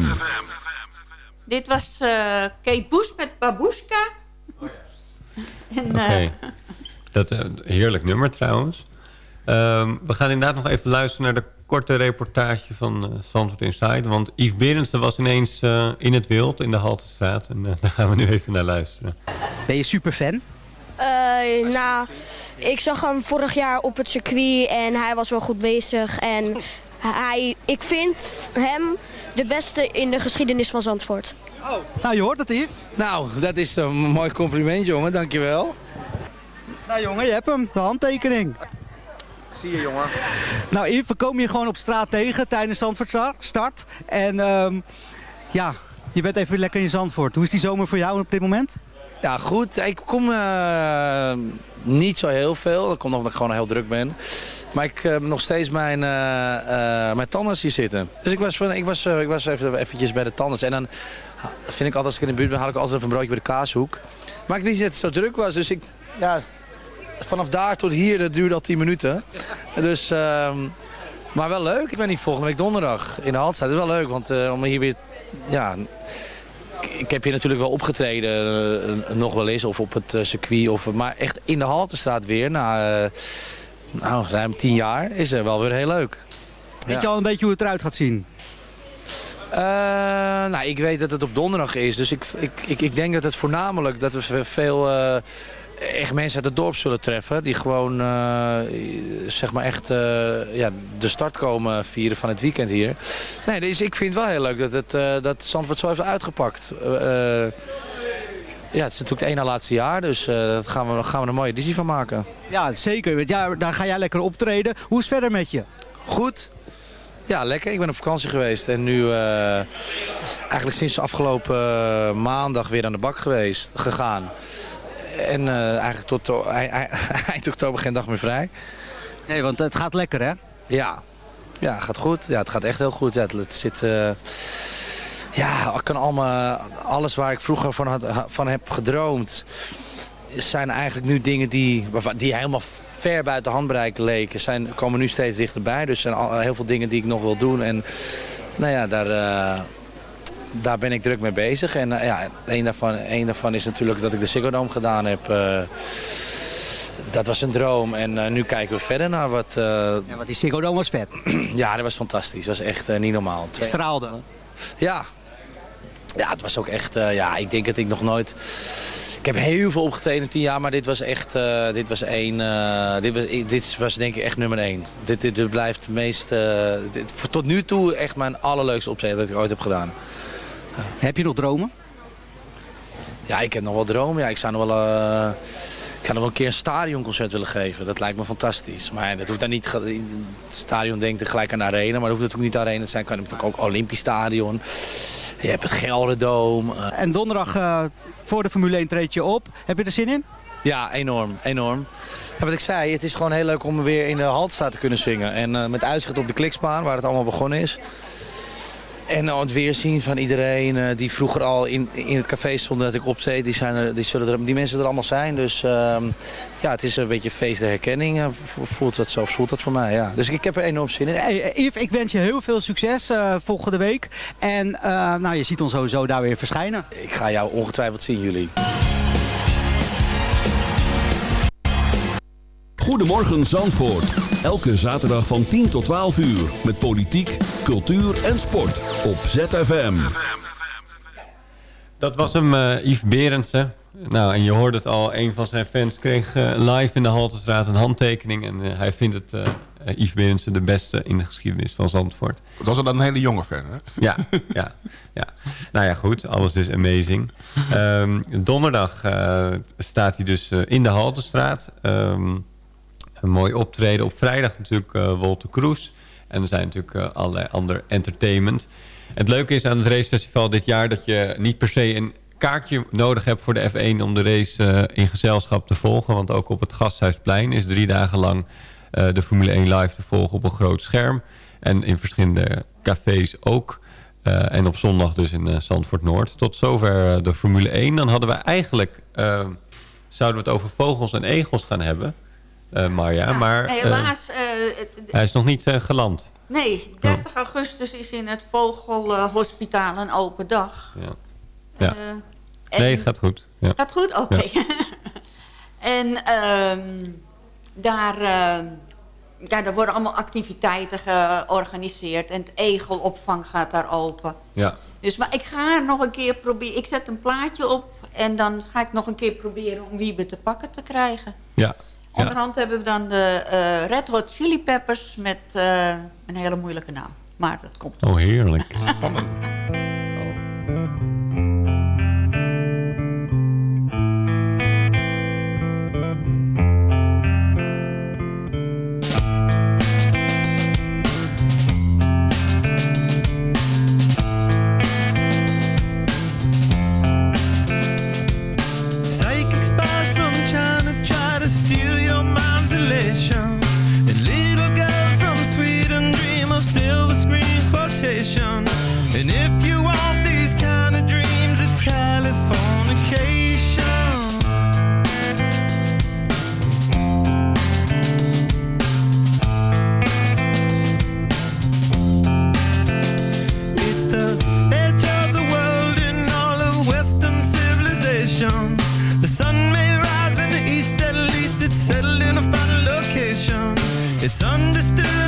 Speaker 9: Dit was eh Kate Bush met Babushka. En,
Speaker 11: Oké.
Speaker 9: eh,
Speaker 11: Dat een heerlijk nummer trouwens. Ehm, we gaan inderdaad nog even luisteren naar de korte reportage van eh Zandvoort Inside. Want Yves Berendsen was ineens eh, in het wild in de Haltestraat. En eh, daar gaan we nu even naar luisteren.
Speaker 12: Ben je superfan?
Speaker 13: Eh, nou, ik zag hem vorig jaar op het circuit en hij was wel goed bezig. En hij, ik vind hem de beste in de geschiedenis van Zandvoort.
Speaker 12: Nou, je hoort het hier.
Speaker 14: Nou, dat is een mooi compliment, jongen. Dankjewel.
Speaker 12: Nou jongen, je hebt hem. De handtekening.
Speaker 14: Zie je, jongen.
Speaker 12: Nou Yves, we komen je gewoon op straat tegen tijdens Zandvoort start. En ehm, ja, je bent even lekker in Zandvoort. Hoe is die zomer voor jou op dit moment?
Speaker 14: Ja, goed. Ik kom eh, niet zo heel veel. Dat komt omdat ik gewoon heel druk ben. Maar ik heb nog steeds mijn, eh, eh, mijn tandarts hier zitten. Dus ik was, ik was, eh, ik was even, eventjes bij de tandarts. En dan vind ik altijd, als ik in de buurt ben, haal ik altijd even een broodje bij de kaashoek. Maar ik wist niet dat het zo druk was. Dus ik, ja, vanaf daar tot hier, dat duurde al 10 minuten. Dus ehm, Maar wel leuk. Ik ben niet volgende week donderdag in de Haltstraat. Het is wel leuk, want eh, om hier weer... Ja, ik- heb hier natuurlijk wel opgetreden, eh, nog wel eens, of op het eh, circuit. Of, maar echt in de Haltestraat weer, na eh, nou, ruim tien jaar, is er wel weer heel leuk.
Speaker 12: Weet je al een beetje hoe het eruit gaat zien?
Speaker 14: Nou, ik weet dat het op donderdag is. Dus ik, ik, ik, ik denk dat het voornamelijk dat we veel echt mensen uit het dorp zullen treffen. Die gewoon eh, zeg maar echt eh, ja, de start komen vieren van het weekend hier. Nee, dus ik vind het wel heel leuk dat, het, eh, dat Zandvoort zo heeft uitgepakt. Ja, het is natuurlijk het ene laatste jaar. Dus daar gaan we, gaan we een mooie editie van maken.
Speaker 12: Ja, zeker. Ja, daar ga jij lekker optreden. Hoe is het verder met je?
Speaker 14: Goed. Ja, lekker. Ik ben op vakantie geweest en nu eigenlijk sinds afgelopen maandag weer aan de bak geweest, gegaan. En eh, eigenlijk tot eind oktober geen dag meer vrij.
Speaker 12: Nee, want het gaat lekker hè?
Speaker 14: Ja, ja gaat goed. Ja, het gaat echt heel goed. Ja, het, het zit... eh, ja, ik kan allemaal, alles waar ik vroeger van, had, van heb gedroomd... zijn eigenlijk nu dingen die, die helemaal ver buiten handbereik leken. Zijn, komen nu steeds dichterbij. Dus er zijn al, heel veel dingen die ik nog wil doen. En nou ja, daar, eh, daar ben ik druk mee bezig. En eh, ja, een daarvan, een daarvan is natuurlijk dat ik de Ziggo Dome gedaan heb... eh, dat was een droom en eh, nu kijken we verder naar wat...
Speaker 12: Ja, want die Ziggo Dome was vet.
Speaker 14: ja, dat was fantastisch. Dat was echt niet normaal.
Speaker 12: Je straalde.
Speaker 14: Ja. Ja, het was ook echt... ja, ik denk dat ik nog nooit... Ik heb heel veel opgetreden in tien jaar, maar dit was echt... dit was één... dit, was, dit was denk ik echt nummer één. Dit, dit, dit blijft het meest... dit- tot nu toe echt mijn allerleukste optreden dat ik ooit heb gedaan.
Speaker 12: Heb je nog dromen?
Speaker 14: Ja, ik heb nog wel dromen. Ja, ik zou nog wel... eh, ik zou nog wel een keer een stadionconcert willen geven. Dat lijkt me fantastisch. Maar dat hoeft dan niet... Het stadion denkt gelijk aan de arena. Maar dat hoeft natuurlijk niet de arena te zijn. Het kan natuurlijk ook Olympisch Stadion. Je hebt het Gelderdoom. eh,
Speaker 12: En donderdag eh, voor de Formule 1 treed je op. Heb je er zin in?
Speaker 14: Ja, enorm, enorm. Wat ik zei, het is gewoon heel leuk om weer in de Haltstraat te kunnen zingen. En met uitzicht op de Klikspaan, waar het allemaal begonnen is. En het weerzien van iedereen eh, die vroeger al in, in het café stond dat ik optreed, die, zijn er, die, zullen er, die mensen er allemaal zijn. Dus ehm, ja, het is een beetje feest der herkenning. eh, vo- voelt dat zo, voelt dat voor mij, ja. Dus ik heb er enorm zin in.
Speaker 12: Hey, eh, Yves, ik wens je heel veel succes eh, volgende week. En eh, nou, je ziet ons sowieso daar weer verschijnen.
Speaker 14: Ik ga jou ongetwijfeld zien, jullie.
Speaker 2: Goedemorgen Zandvoort. Elke zaterdag van 10 tot 12 uur. Met politiek, cultuur en sport. Op ZFM.
Speaker 6: Dat was hem, eh, Yves Berendsen. Nou, en je hoorde het al, een van zijn fans kreeg eh, live in de Haltestraat een handtekening. En eh, hij vindt het, Yves Berendsen, de beste in de geschiedenis van Zandvoort.
Speaker 15: Het was dan een hele jonge fan, hè?
Speaker 6: Ja, ja, ja. Nou ja, goed. Alles is amazing. Ehm, donderdag eh, staat hij dus in de Haltestraat. Ehm, een mooi optreden. Op vrijdag natuurlijk eh Wolter Kroes. En er zijn natuurlijk eh, allerlei ander entertainment. Het leuke is aan het racefestival dit jaar... dat je niet per se een kaartje nodig hebt voor de F1... om de race eh, in gezelschap te volgen. Want ook op het Gasthuisplein is drie dagen lang... de Formule 1 live te volgen op een groot scherm. En in verschillende cafés ook. En op zondag dus in Zandvoort Noord. Tot zover de Formule 1. Dan hadden we eigenlijk... zouden we het over vogels en egels gaan hebben... Eh, Marja, maar eh,
Speaker 9: Helaas, eh,
Speaker 6: hij is nog niet geland.
Speaker 9: nee, 30 augustus is in het Vogelhospitaal een open dag.
Speaker 6: Ja. ja.
Speaker 9: En-
Speaker 6: nee, het gaat goed. Ja.
Speaker 9: Gaat goed? Oké. en ehm, daar, ja, daar worden allemaal activiteiten georganiseerd. En het egelopvang gaat daar open.
Speaker 6: Ja.
Speaker 9: Dus maar ik ga nog een keer proberen. Ik zet een plaatje op en dan ga ik nog een keer proberen om Wiebe te pakken te krijgen.
Speaker 6: Ja.
Speaker 9: Onderhand hebben we dan de eh, Red Hot Chili Peppers met eh, een hele moeilijke naam. Maar dat komt.
Speaker 6: Oh, heerlijk.
Speaker 15: Spannend.
Speaker 16: It's understood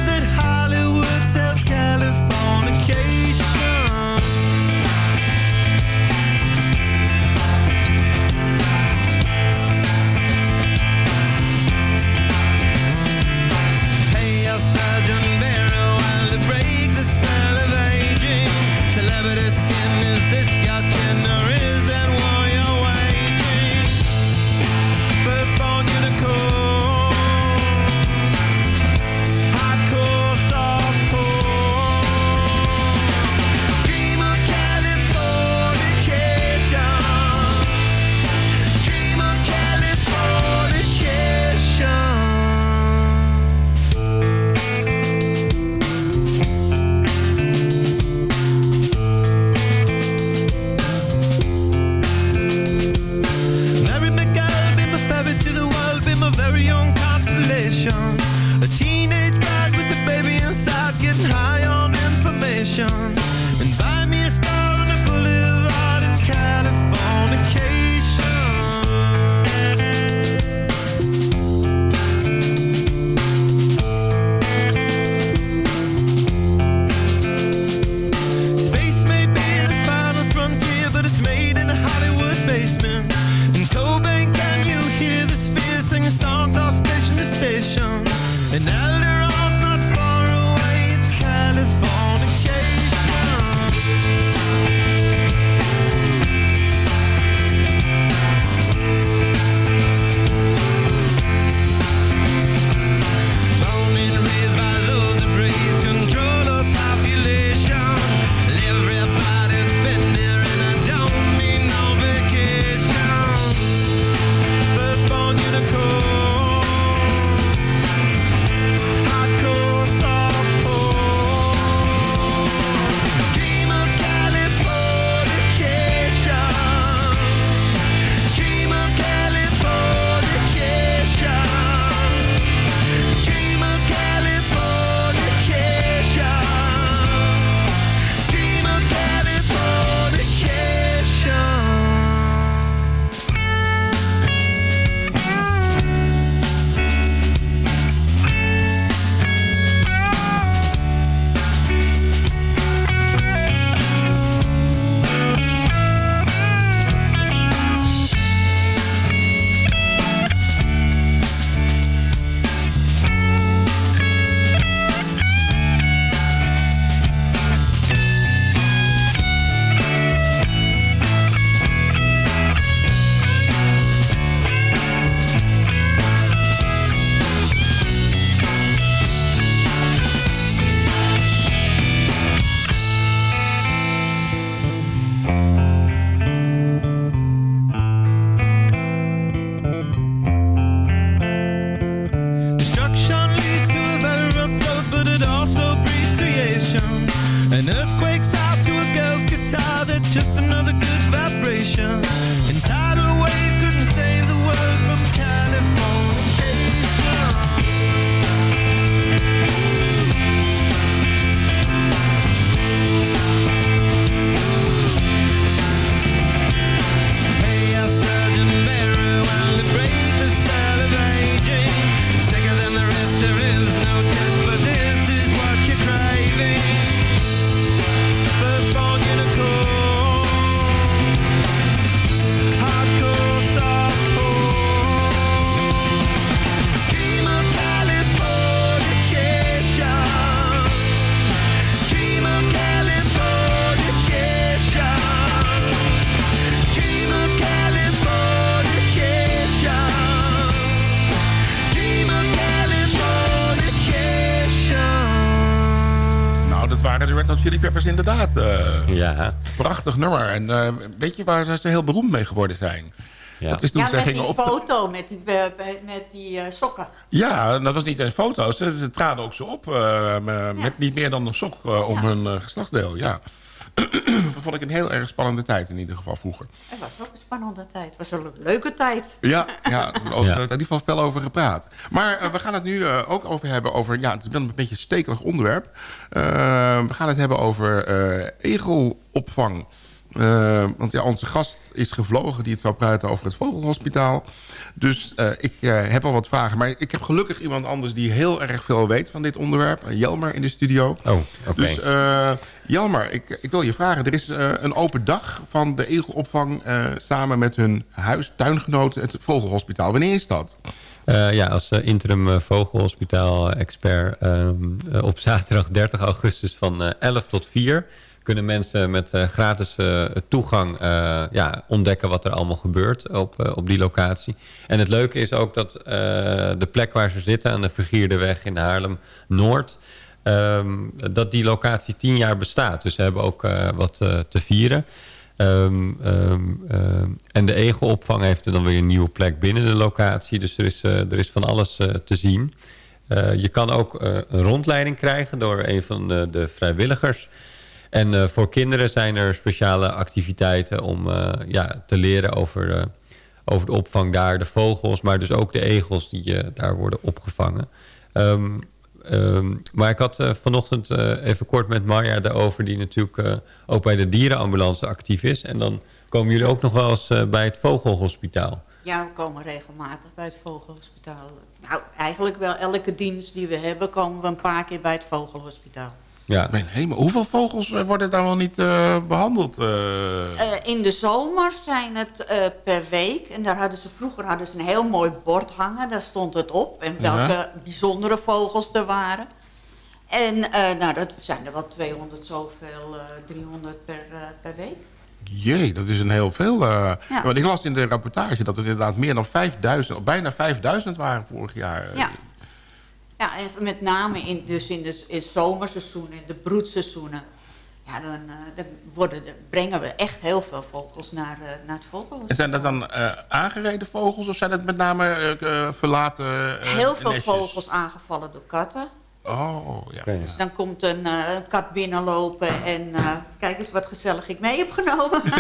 Speaker 6: Ja.
Speaker 15: Prachtig nummer. En eh, weet je waar ze heel beroemd mee geworden zijn? Dat is toen
Speaker 9: Ja,
Speaker 15: zij
Speaker 9: met
Speaker 15: gingen
Speaker 9: die
Speaker 15: op...
Speaker 9: foto, met die, eh, met die eh, sokken.
Speaker 15: Ja, dat was niet eens foto's. Ze, ze traden ook zo op eh, met niet meer dan een sok om hun geslachtsdeel. Ja. dat vond ik een heel erg spannende tijd in ieder geval vroeger.
Speaker 9: Het was ook een spannende tijd. Het was wel een leuke tijd.
Speaker 15: Ja, ja, ook,
Speaker 6: Ja.
Speaker 15: in ieder geval veel over gepraat. Maar eh, we gaan het nu eh, ook over hebben over... Ja, het is wel een beetje een stekelig onderwerp. Eh, we gaan het hebben over eh, egelopvang.
Speaker 5: Want ja, onze gast is gevlogen die het zou praten over het Vogelhospitaal. Dus eh, ik heb al wat vragen. Maar ik heb gelukkig iemand anders die heel erg veel weet van dit onderwerp. Jelmer in de studio.
Speaker 6: Oh, oké.
Speaker 5: Dus uh, Jelmer, ik, ik wil je vragen. Er is een open dag van de egelopvang samen met hun huis-tuingenoten het Vogelhospitaal. Wanneer is dat?
Speaker 6: Uh, ja, als interim vogelhospitaal-expert op zaterdag 30 augustus van 11 tot 4 kunnen mensen met gratis toegang ja, ontdekken wat er allemaal gebeurt op, op die locatie. En het leuke is ook dat de plek waar ze zitten aan de Vergierdeweg in Haarlem-Noord... Um, dat die locatie tien jaar bestaat. Dus ze hebben ook wat te vieren. Um, um, en de egelopvang heeft er dan weer een nieuwe plek binnen de locatie. Dus er is, uh, er is van alles te zien. Je kan ook een rondleiding krijgen door een van de, de vrijwilligers. En voor kinderen zijn er speciale activiteiten om ja, te leren over, over de opvang daar. De vogels, maar dus ook de egels die daar worden opgevangen. Um, maar ik had uh, vanochtend uh, even kort met Marja daarover... die natuurlijk uh, ook bij de dierenambulance actief is. En dan komen jullie ook nog wel eens bij het Vogelhospitaal.
Speaker 9: Ja, we komen regelmatig bij het Vogelhospitaal. Nou, eigenlijk wel elke dienst die we hebben... komen we een paar keer bij het Vogelhospitaal.
Speaker 5: Ja. Mijn hemel, hoeveel vogels worden daar wel niet behandeld?
Speaker 9: in de zomer zijn het per week. En daar hadden ze, vroeger hadden ze een heel mooi bord hangen. Daar stond het op. En welke ja. bijzondere vogels er waren. En nou, dat zijn er wel 200 zoveel, 300 per, per week.
Speaker 5: Jee, dat is een heel veel. Uh, ja. Want ik las in de rapportage dat het inderdaad meer dan 5000, bijna 5000 waren vorig jaar.
Speaker 9: Ja. Ja, en met name in, dus in, de, in het zomerseizoen, in de broedseizoenen. Ja, dan, uh, dan worden, de, brengen we echt heel veel vogels naar, uh, naar het vogels.
Speaker 5: En zijn dat dan uh, aangereden vogels of zijn het met name verlaten
Speaker 9: Heel veel
Speaker 5: nestjes?
Speaker 9: vogels aangevallen door katten.
Speaker 5: Oh, ja.
Speaker 9: Dus dan komt een kat binnenlopen en kijk eens wat gezellig ik mee heb genomen.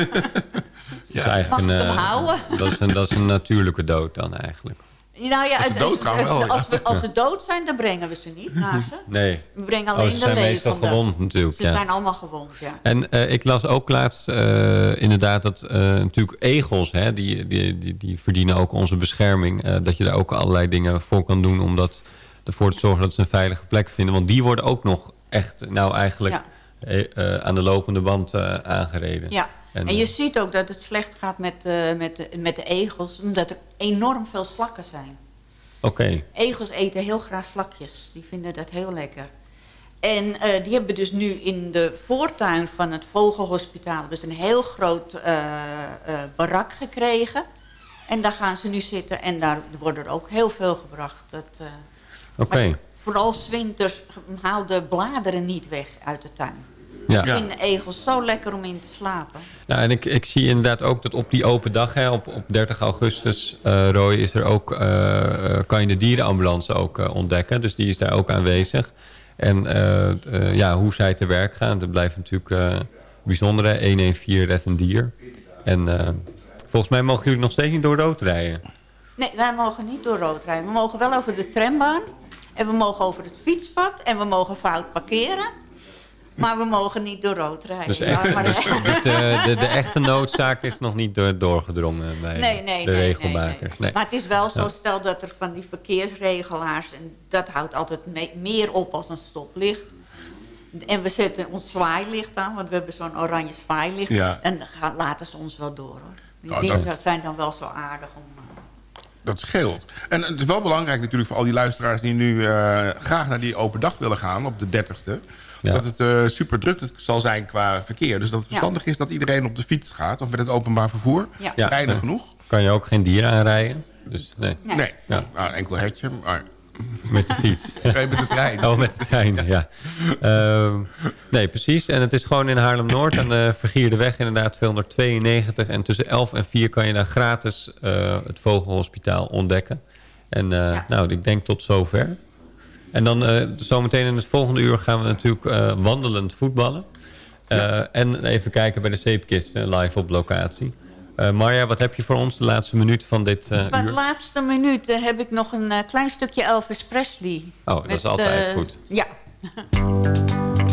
Speaker 6: ja.
Speaker 9: Mag ik hem houden?
Speaker 6: Dat is, een, dat is een natuurlijke dood dan eigenlijk.
Speaker 9: Nou ja,
Speaker 5: als ze dood gaan wel.
Speaker 9: Als, we, als ze dood zijn, dan brengen we ze niet naar ze.
Speaker 6: Nee.
Speaker 9: We brengen alleen
Speaker 6: oh, ze zijn meestal gewond natuurlijk.
Speaker 9: Ze
Speaker 6: ja.
Speaker 9: zijn allemaal gewond, ja.
Speaker 6: En uh, ik las ook laatst uh, inderdaad dat uh, natuurlijk egels, hè, die, die, die, die, verdienen ook onze bescherming. dat je daar ook allerlei dingen voor kan doen om dat, ervoor te zorgen dat ze een veilige plek vinden. Want die worden ook nog echt, nou eigenlijk ja. aan de lopende band aangereden.
Speaker 9: Ja. En, en, je ziet ook dat het slecht gaat met, met, de, met de egels, omdat er enorm veel slakken zijn.
Speaker 6: Oké. Okay.
Speaker 9: Egels eten heel graag slakjes. Die vinden dat heel lekker. En uh, die hebben dus nu in de voortuin van het Vogelhospitaal... dus een heel groot uh, uh, barak gekregen. En daar gaan ze nu zitten en daar worden er ook heel veel gebracht.
Speaker 6: Oké. Okay.
Speaker 9: Vooral winters haal de bladeren niet weg uit de tuin.
Speaker 6: Ja.
Speaker 9: Ik vind de egels zo lekker om in te slapen.
Speaker 6: Nou, en ik, ik zie inderdaad ook dat op die open dag, hè, op, op 30 augustus, uh, Roy, is er ook, uh, kan je de dierenambulance ook uh, ontdekken. Dus die is daar ook aanwezig. En ja, hoe zij te werk gaan, dat blijft natuurlijk bijzonder. Hè? 114 Red een Dier. En volgens mij mogen jullie nog steeds niet door rood rijden.
Speaker 9: Nee, wij mogen niet door rood rijden. We mogen wel over de trambaan. En we mogen over het fietspad. En we mogen fout parkeren. Maar we mogen niet door rood rijden.
Speaker 6: Dus, echt,
Speaker 9: ja, maar,
Speaker 6: dus de, de, de, echte noodzaak is nog niet door, doorgedrongen bij
Speaker 9: nee, nee,
Speaker 6: de
Speaker 9: nee,
Speaker 6: regelmakers.
Speaker 9: Nee,
Speaker 6: nee.
Speaker 9: Maar het is wel zo, stel dat er van die verkeersregelaars... en dat houdt altijd me- meer op als een stoplicht. En we zetten ons zwaailicht aan, want we hebben zo'n oranje zwaailicht.
Speaker 5: Ja.
Speaker 9: En dan gaan, laten ze ons wel door, hoor. Die
Speaker 5: Nou,
Speaker 9: dingen
Speaker 5: dat-
Speaker 9: zijn dan wel zo aardig om...
Speaker 5: Dat scheelt. En het is wel belangrijk natuurlijk voor al die luisteraars... die nu eh, graag naar die open dag willen gaan op de 30ste.
Speaker 6: Ja.
Speaker 5: Dat het eh, super druk zal zijn qua verkeer. Dus dat het verstandig is dat iedereen op de fiets gaat... of met het openbaar vervoer.
Speaker 9: Ja.
Speaker 5: Genoeg.
Speaker 6: Kan je ook geen dieren aanrijden? Dus nee,
Speaker 9: Nee.
Speaker 5: Nee,
Speaker 6: Ja.
Speaker 5: nou, een enkel hertje. Maar
Speaker 6: met de fiets.
Speaker 5: nee, met de trein.
Speaker 6: Oh, met de trein, ja. Ehm, nee, precies. En het is gewoon in Haarlem-Noord aan de Vergierde weg inderdaad 292. En tussen 11 en 4 kan je daar gratis eh, het Vogelhospitaal ontdekken. En eh,
Speaker 9: Ja.
Speaker 6: nou, ik denk tot zover. En dan eh, zometeen in het volgende uur gaan we natuurlijk eh, wandelend voetballen. Eh, En even kijken bij de zeepkist live op locatie. Eh Marja, wat heb je voor ons de laatste minuut van dit
Speaker 9: Voor de
Speaker 6: uur?
Speaker 9: laatste minuut heb ik nog een klein stukje Elvis Presley.
Speaker 6: Oh, dat is altijd goed.
Speaker 9: Ja.